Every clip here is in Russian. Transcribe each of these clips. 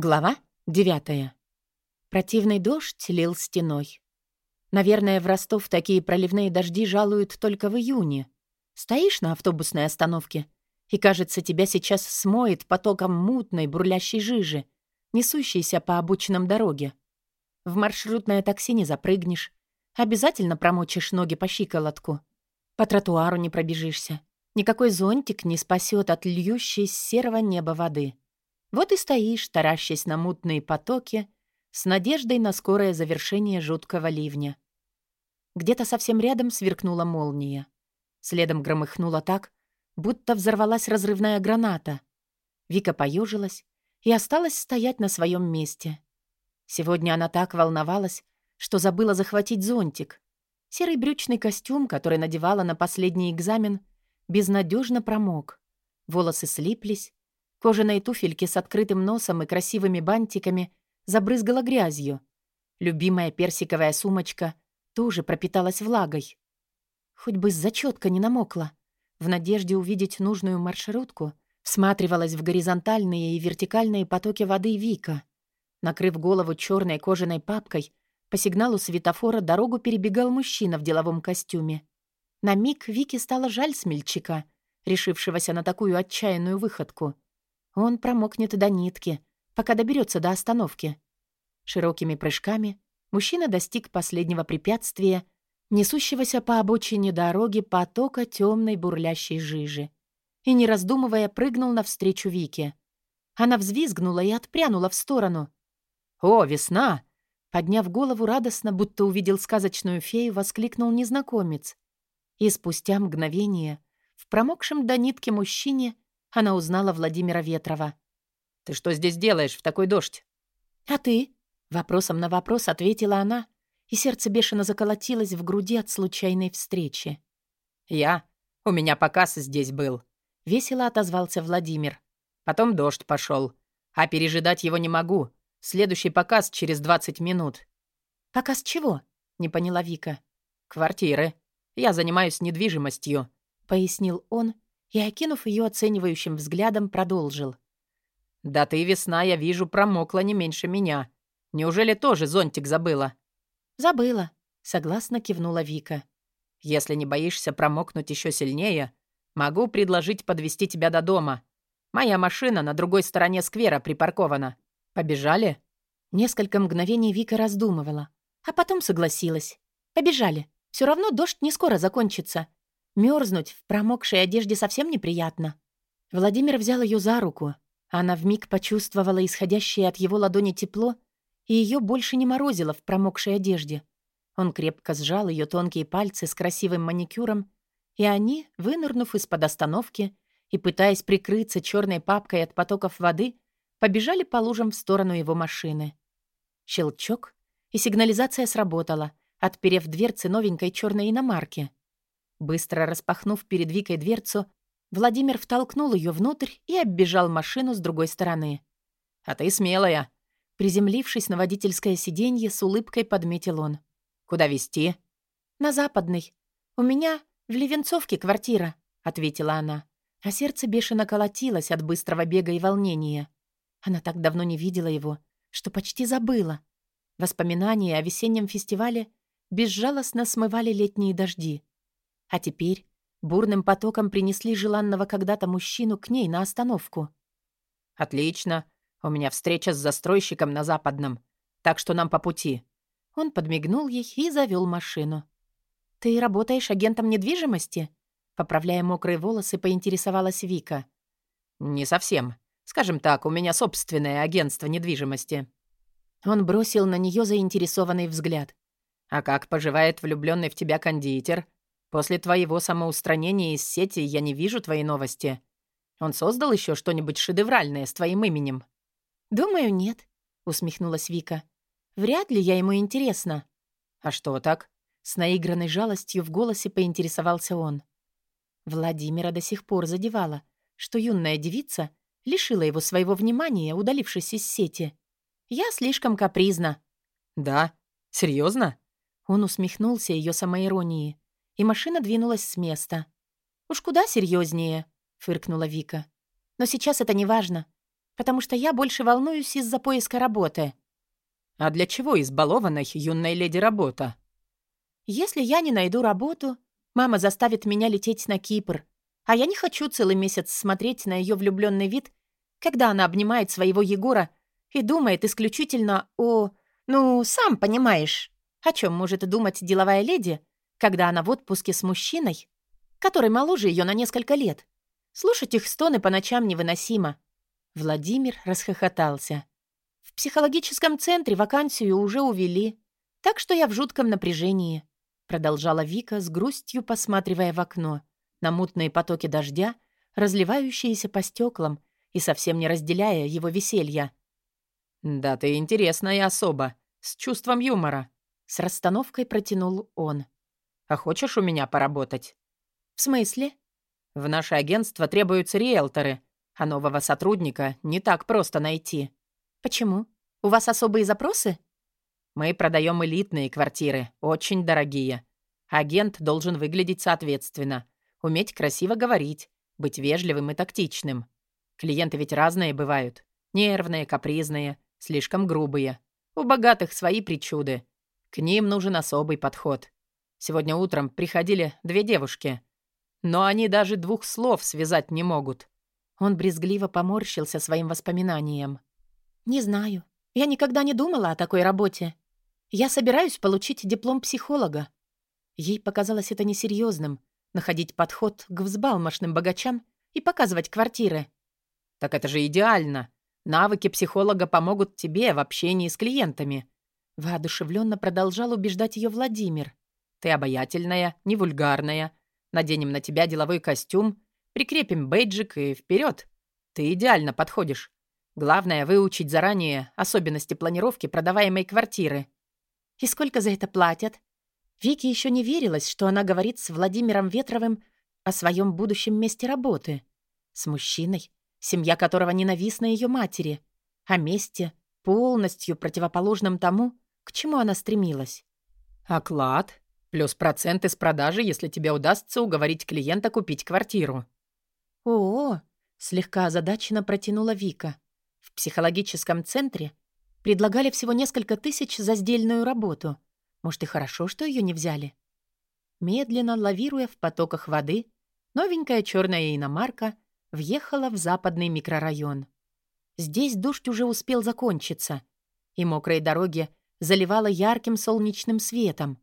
Глава девятая. Противный дождь лил стеной. Наверное, в Ростов такие проливные дожди жалуют только в июне. Стоишь на автобусной остановке, и, кажется, тебя сейчас смоет потоком мутной бурлящей жижи, несущейся по обочинам дороге. В маршрутное такси не запрыгнешь, обязательно промочишь ноги по щиколотку. По тротуару не пробежишься. Никакой зонтик не спасет от льющей с серого неба воды. Вот и стоишь, таращась на мутные потоки, с надеждой на скорое завершение жуткого ливня. Где-то совсем рядом сверкнула молния. Следом громыхнула так, будто взорвалась разрывная граната. Вика поежилась и осталась стоять на своем месте. Сегодня она так волновалась, что забыла захватить зонтик. Серый брючный костюм, который надевала на последний экзамен, безнадежно промок. Волосы слиплись, Кожаные туфельки с открытым носом и красивыми бантиками забрызгала грязью. Любимая персиковая сумочка тоже пропиталась влагой. Хоть бы зачетка не намокла. В надежде увидеть нужную маршрутку всматривалась в горизонтальные и вертикальные потоки воды Вика. Накрыв голову черной кожаной папкой, по сигналу светофора дорогу перебегал мужчина в деловом костюме. На миг Вике стало жаль смельчака, решившегося на такую отчаянную выходку — он промокнет до нитки, пока доберется до остановки. Широкими прыжками мужчина достиг последнего препятствия, несущегося по обочине дороги потока темной бурлящей жижи. И, не раздумывая, прыгнул навстречу Вике. Она взвизгнула и отпрянула в сторону. «О, весна!» Подняв голову радостно, будто увидел сказочную фею, воскликнул незнакомец. И спустя мгновение в промокшем до нитки мужчине она узнала Владимира Ветрова. «Ты что здесь делаешь в такой дождь?» «А ты?» Вопросом на вопрос ответила она, и сердце бешено заколотилось в груди от случайной встречи. «Я? У меня показ здесь был», — весело отозвался Владимир. «Потом дождь пошел, а пережидать его не могу. Следующий показ через 20 минут». «Показ чего?» — не поняла Вика. «Квартиры. Я занимаюсь недвижимостью», — пояснил он, — и, окинув ее оценивающим взглядом, продолжил. «Да ты, весна, я вижу, промокла не меньше меня. Неужели тоже зонтик забыла?» «Забыла», — согласно кивнула Вика. «Если не боишься промокнуть еще сильнее, могу предложить подвести тебя до дома. Моя машина на другой стороне сквера припаркована. Побежали?» Несколько мгновений Вика раздумывала, а потом согласилась. «Побежали. Все равно дождь не скоро закончится. Мерзнуть в промокшей одежде совсем неприятно. Владимир взял ее за руку. Она вмиг почувствовала исходящее от его ладони тепло, и ее больше не морозило в промокшей одежде. Он крепко сжал ее тонкие пальцы с красивым маникюром, и они, вынырнув из-под остановки и пытаясь прикрыться черной папкой от потоков воды, побежали по лужам в сторону его машины. Щелчок, и сигнализация сработала, отперев дверцы новенькой черной иномарки. Быстро распахнув перед Викой дверцу, Владимир втолкнул ее внутрь и оббежал машину с другой стороны. «А ты смелая!» Приземлившись на водительское сиденье, с улыбкой подметил он. «Куда везти?» «На западный. У меня в Левенцовке квартира», — ответила она. А сердце бешено колотилось от быстрого бега и волнения. Она так давно не видела его, что почти забыла. Воспоминания о весеннем фестивале безжалостно смывали летние дожди. А теперь бурным потоком принесли желанного когда-то мужчину к ней на остановку. «Отлично. У меня встреча с застройщиком на Западном. Так что нам по пути». Он подмигнул ей и завел машину. «Ты работаешь агентом недвижимости?» Поправляя мокрые волосы, поинтересовалась Вика. «Не совсем. Скажем так, у меня собственное агентство недвижимости». Он бросил на нее заинтересованный взгляд. «А как поживает влюбленный в тебя кондитер?» После твоего самоустранения из сети я не вижу твои новости. Он создал еще что-нибудь шедевральное с твоим именем?» «Думаю, нет», — усмехнулась Вика. «Вряд ли я ему интересна». «А что так?» С наигранной жалостью в голосе поинтересовался он. Владимира до сих пор задевала, что юная девица лишила его своего внимания, удалившись из сети. «Я слишком капризна». «Да? Серьезно? Он усмехнулся ее самоиронии и машина двинулась с места. «Уж куда серьезнее, фыркнула Вика. «Но сейчас это не важно. потому что я больше волнуюсь из-за поиска работы. А для чего избалованной юной леди работа? Если я не найду работу, мама заставит меня лететь на Кипр, а я не хочу целый месяц смотреть на ее влюбленный вид, когда она обнимает своего Егора и думает исключительно о... Ну, сам понимаешь, о чем может думать деловая леди, когда она в отпуске с мужчиной, который моложе ее на несколько лет. Слушать их стоны по ночам невыносимо. Владимир расхохотался. В психологическом центре вакансию уже увели, так что я в жутком напряжении, продолжала Вика с грустью, посматривая в окно на мутные потоки дождя, разливающиеся по стеклам и совсем не разделяя его веселья. «Да ты интересная особа, с чувством юмора», — с расстановкой протянул он. «А хочешь у меня поработать?» «В смысле?» «В наше агентство требуются риэлторы, а нового сотрудника не так просто найти». «Почему? У вас особые запросы?» «Мы продаем элитные квартиры, очень дорогие. Агент должен выглядеть соответственно, уметь красиво говорить, быть вежливым и тактичным. Клиенты ведь разные бывают. Нервные, капризные, слишком грубые. У богатых свои причуды. К ним нужен особый подход. Сегодня утром приходили две девушки. Но они даже двух слов связать не могут. Он брезгливо поморщился своим воспоминанием. «Не знаю. Я никогда не думала о такой работе. Я собираюсь получить диплом психолога». Ей показалось это несерьезным — находить подход к взбалмошным богачам и показывать квартиры. «Так это же идеально. Навыки психолога помогут тебе в общении с клиентами». Воодушевленно продолжал убеждать ее Владимир. «Ты обаятельная, не вульгарная. Наденем на тебя деловой костюм, прикрепим бейджик и вперед. Ты идеально подходишь. Главное — выучить заранее особенности планировки продаваемой квартиры. И сколько за это платят? Вике еще не верилось, что она говорит с Владимиром Ветровым о своем будущем месте работы. С мужчиной, семья которого ненавистна ее матери. О месте, полностью противоположном тому, к чему она стремилась. «Оклад? Плюс проценты с продажи, если тебе удастся уговорить клиента купить квартиру». «О-о!» — слегка озадаченно протянула Вика. В психологическом центре предлагали всего несколько тысяч за сдельную работу. Может, и хорошо, что ее не взяли. Медленно лавируя в потоках воды, новенькая черная иномарка въехала в западный микрорайон. Здесь дождь уже успел закончиться, и мокрые дороги заливало ярким солнечным светом.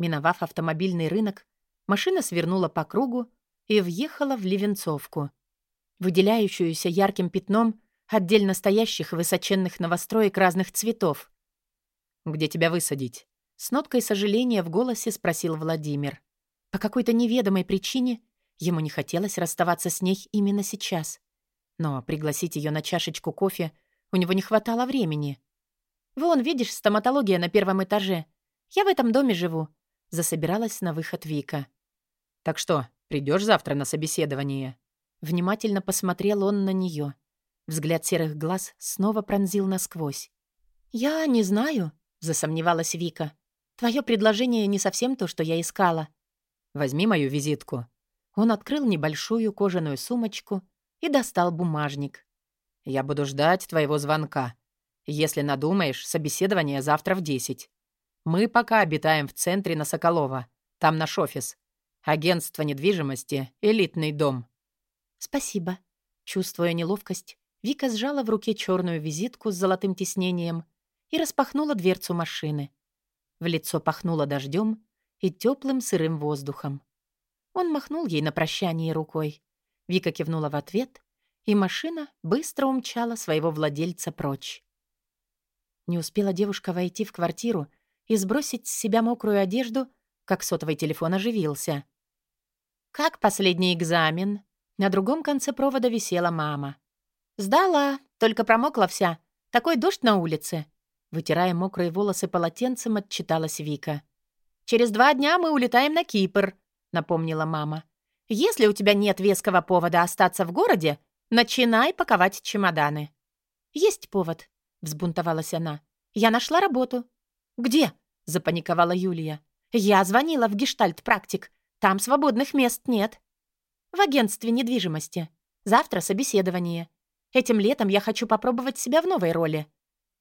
Миновав автомобильный рынок, машина свернула по кругу и въехала в Ливенцовку, выделяющуюся ярким пятном отдельно стоящих высоченных новостроек разных цветов. «Где тебя высадить?» С ноткой сожаления в голосе спросил Владимир. По какой-то неведомой причине ему не хотелось расставаться с ней именно сейчас. Но пригласить ее на чашечку кофе у него не хватало времени. «Вон, видишь, стоматология на первом этаже. Я в этом доме живу», — засобиралась на выход Вика. «Так что, придешь завтра на собеседование?» Внимательно посмотрел он на нее. Взгляд серых глаз снова пронзил насквозь. «Я не знаю», — засомневалась Вика. «Твое предложение не совсем то, что я искала». «Возьми мою визитку». Он открыл небольшую кожаную сумочку и достал бумажник. «Я буду ждать твоего звонка. Если надумаешь, собеседование завтра в десять. Мы пока обитаем в центре на Соколова. Там наш офис. Агентство недвижимости, элитный дом». «Спасибо». Чувствуя неловкость, Вика сжала в руке черную визитку с золотым тиснением и распахнула дверцу машины. В лицо пахнуло дождем и теплым сырым воздухом. Он махнул ей на прощание рукой. Вика кивнула в ответ, и машина быстро умчала своего владельца прочь. Не успела девушка войти в квартиру и сбросить с себя мокрую одежду, как сотовый телефон оживился. «Как последний экзамен?» На другом конце провода висела мама. «Сдала, только промокла вся. Такой дождь на улице». Вытирая мокрые волосы полотенцем, отчиталась Вика. «Через два дня мы улетаем на Кипр», — напомнила мама. «Если у тебя нет веского повода остаться в городе, начинай паковать чемоданы». «Есть повод», — взбунтовалась она. «Я нашла работу». «Где?» — запаниковала Юлия. «Я звонила в гештальт-практик. Там свободных мест нет». «В агентстве недвижимости. Завтра собеседование. Этим летом я хочу попробовать себя в новой роли».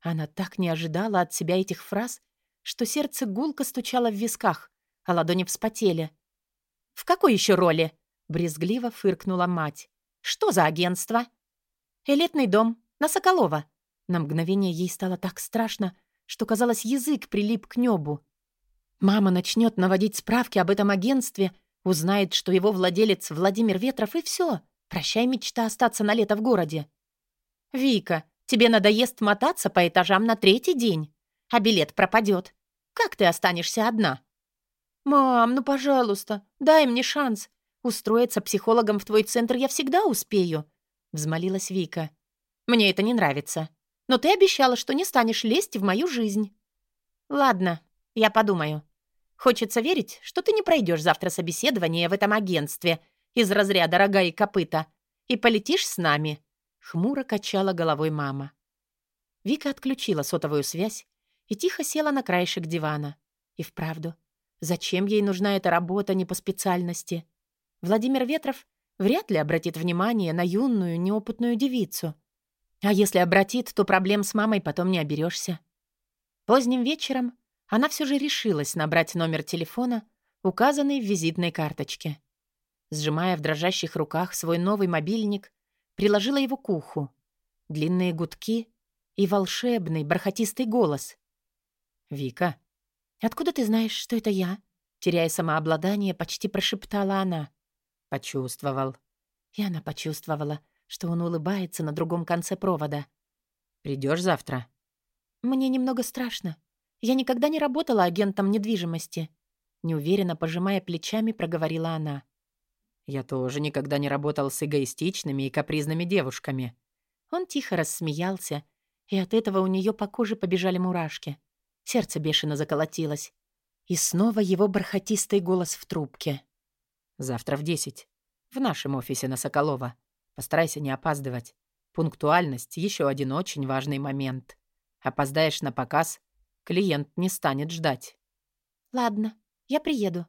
Она так не ожидала от себя этих фраз, что сердце гулко стучало в висках, а ладони вспотели. «В какой еще роли?» — брезгливо фыркнула мать. «Что за агентство?» «Элитный дом. На Соколова». На мгновение ей стало так страшно, что, казалось, язык прилип к небу. Мама начнет наводить справки об этом агентстве, узнает, что его владелец Владимир Ветров, и все. Прощай мечта остаться на лето в городе. «Вика, тебе надоест мотаться по этажам на третий день, а билет пропадет. Как ты останешься одна?» «Мам, ну, пожалуйста, дай мне шанс. Устроиться психологом в твой центр я всегда успею», — взмолилась Вика. «Мне это не нравится. Но ты обещала, что не станешь лезть в мою жизнь». «Ладно, я подумаю. Хочется верить, что ты не пройдешь завтра собеседование в этом агентстве из разряда рога и копыта и полетишь с нами. Хмуро качала головой мама. Вика отключила сотовую связь и тихо села на краешек дивана. И вправду, зачем ей нужна эта работа не по специальности? Владимир Ветров вряд ли обратит внимание на юную, неопытную девицу. А если обратит, то проблем с мамой потом не оберешься. Поздним вечером она все же решилась набрать номер телефона, указанный в визитной карточке. Сжимая в дрожащих руках свой новый мобильник, приложила его к уху. Длинные гудки и волшебный, бархатистый голос. «Вика, откуда ты знаешь, что это я?» Теряя самообладание, почти прошептала она. «Почувствовал». И она почувствовала, что он улыбается на другом конце провода. Придешь завтра?» «Мне немного страшно. Я никогда не работала агентом недвижимости», неуверенно пожимая плечами, проговорила она. Я тоже никогда не работал с эгоистичными и капризными девушками. Он тихо рассмеялся, и от этого у нее по коже побежали мурашки. Сердце бешено заколотилось. И снова его бархатистый голос в трубке. «Завтра в десять. В нашем офисе на Соколова. Постарайся не опаздывать. Пунктуальность — еще один очень важный момент. Опоздаешь на показ, клиент не станет ждать». «Ладно, я приеду»,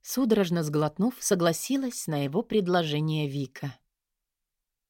Судорожно сглотнув, согласилась на его предложение Вика.